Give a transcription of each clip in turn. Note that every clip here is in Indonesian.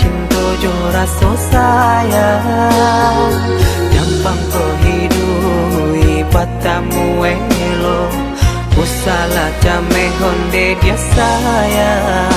cinta jora so sayang. Nyampang ko hidui patamu elo. Usalah camehon de dia sayang.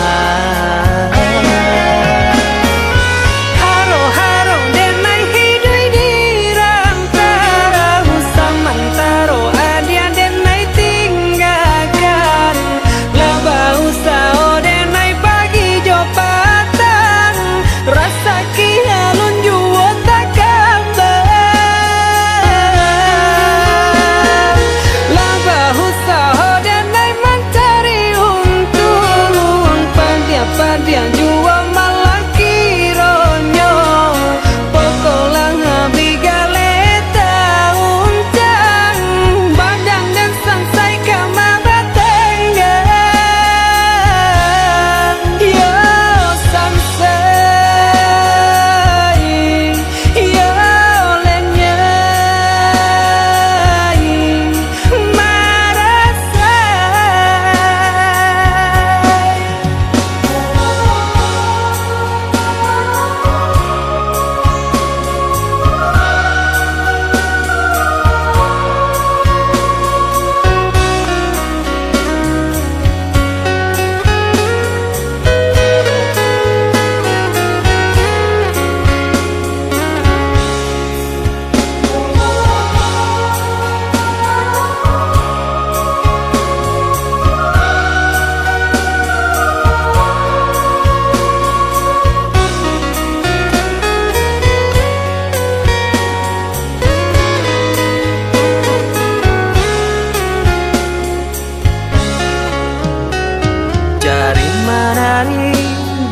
hari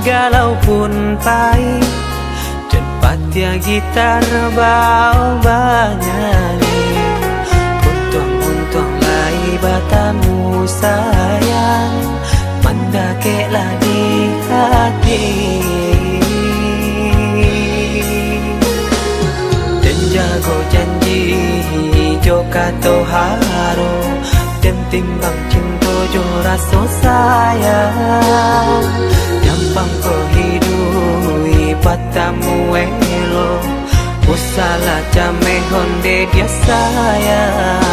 galau pun pahit. Cepat ya gitar bau banyak. Untung-untung lai batamu sayang. Mendakeklah lagi hati. Dan jago janji jokato kata Chỉ cần tin bằng chân tôi cho ra số saia, à. nhắm bằng cuộc ketimbang cinta jora so sayang Gampang kohidui patamu cha mẹ camehon de dia sayang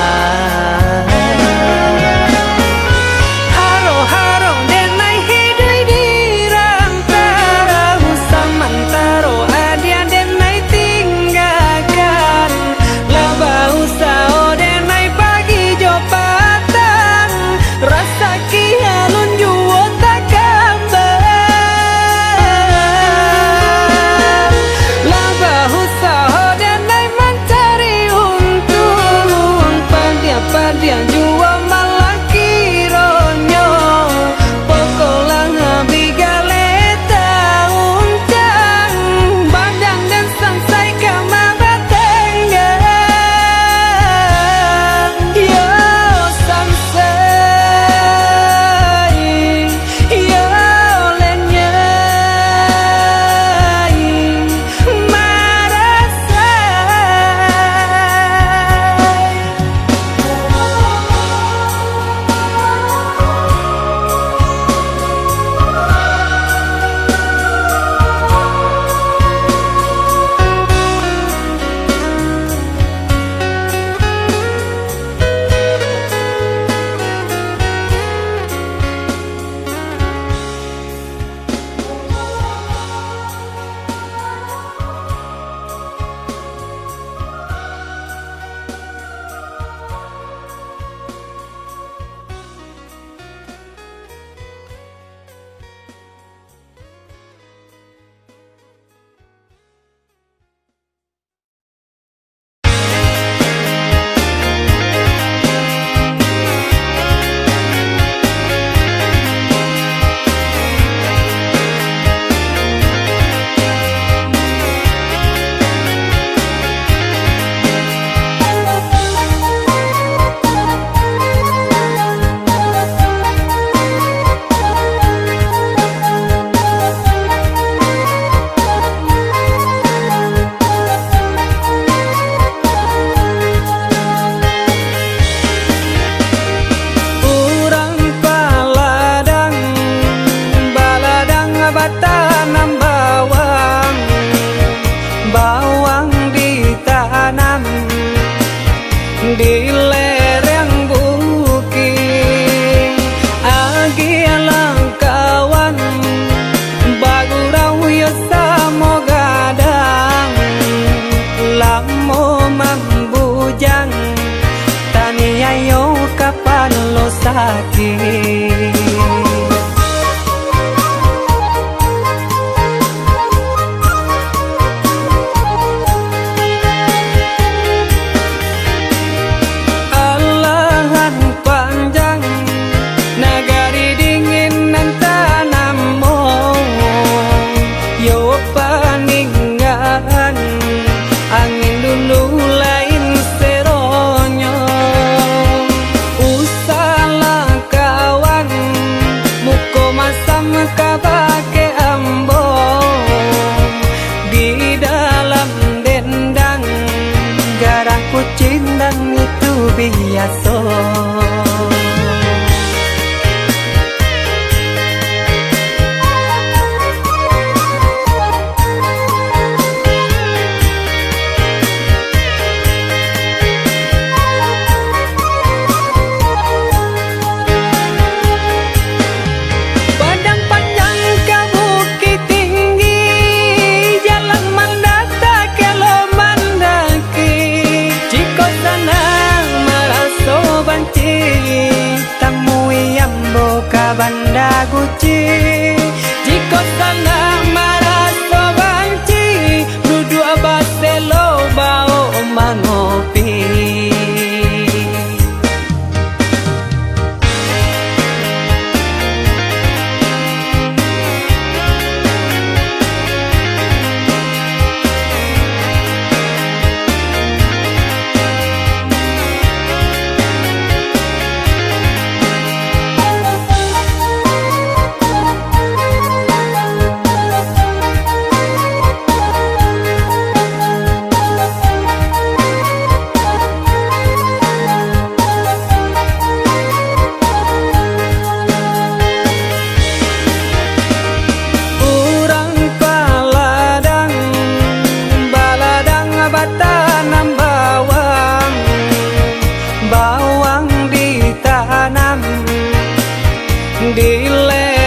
நீ இல்லை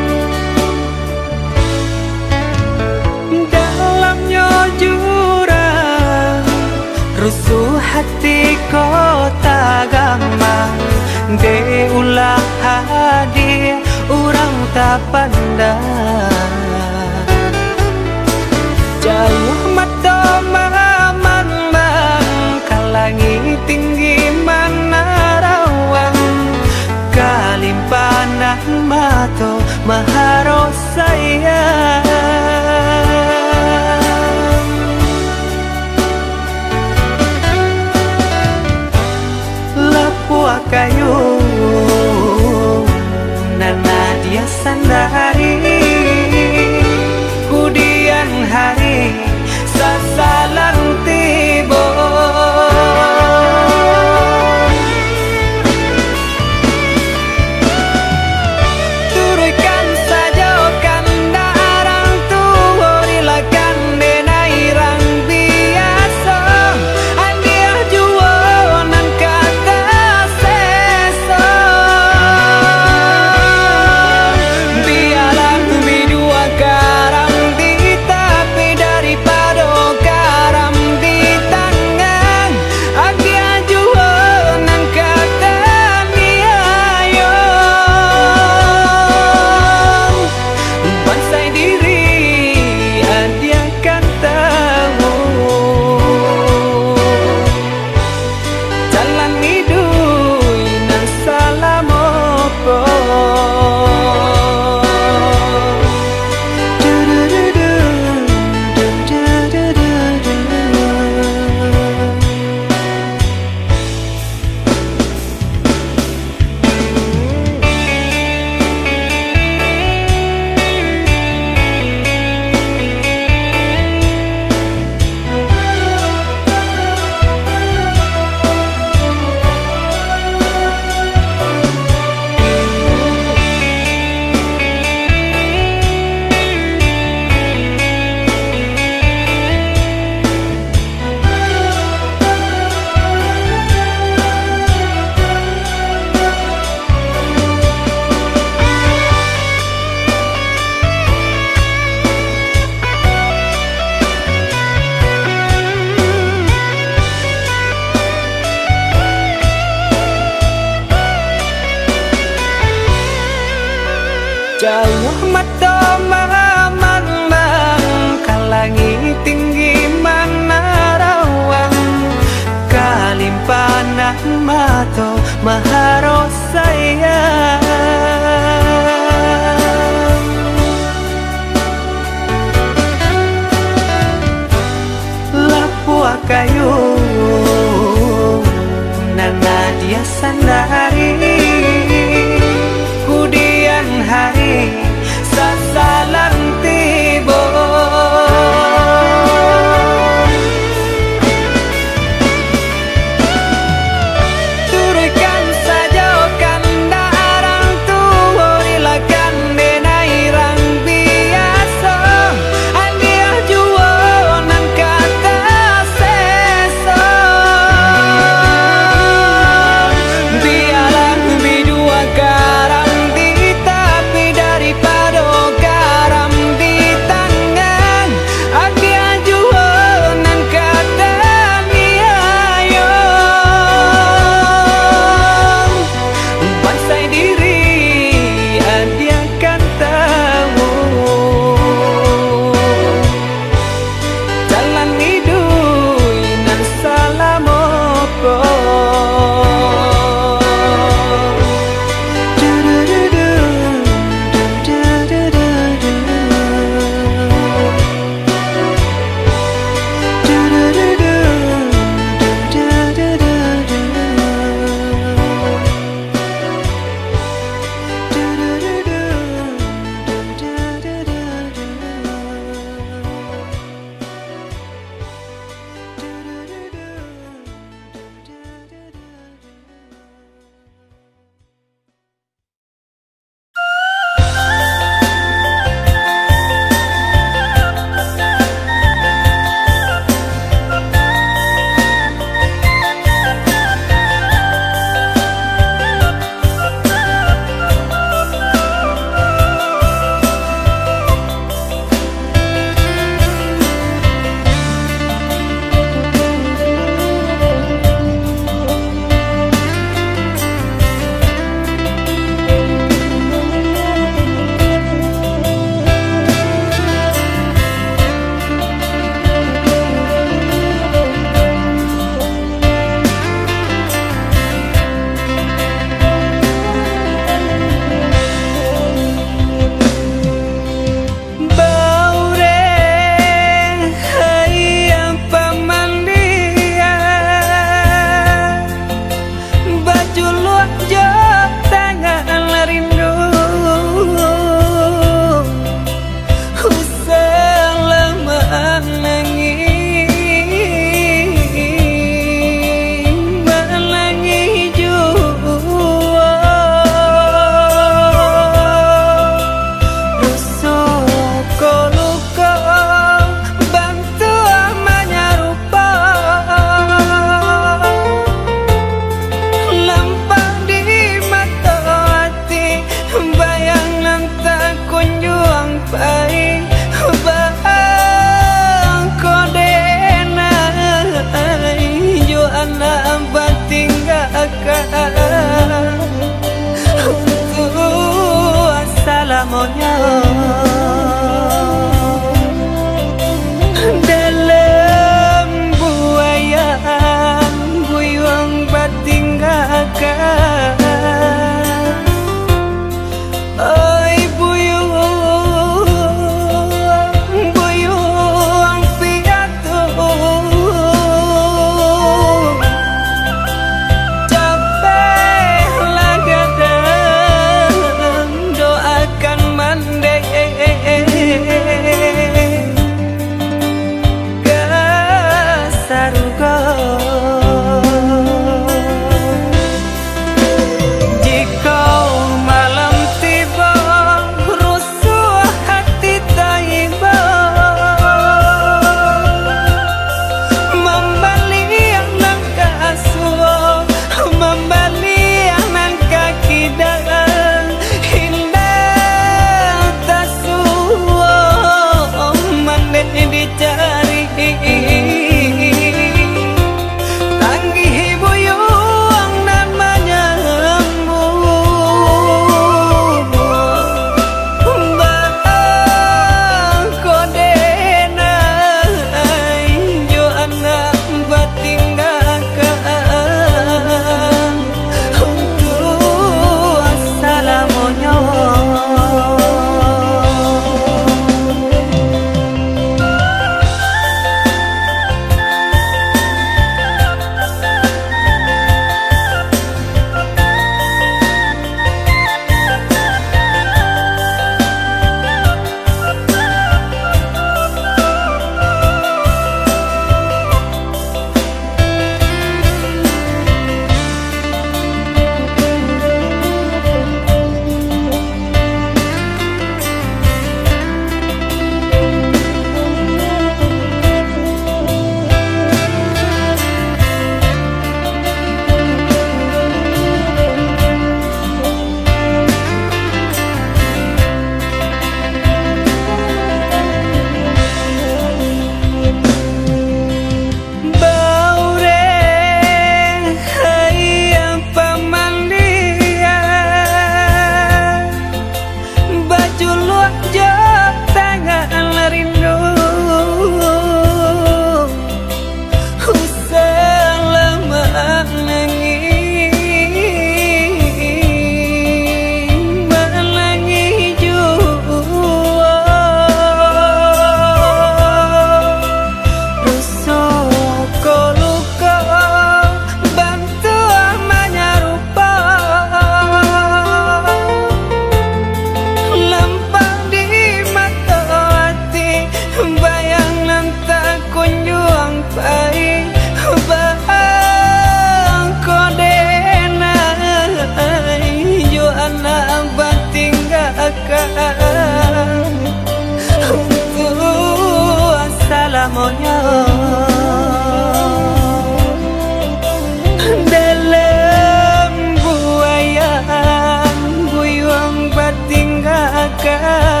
Maka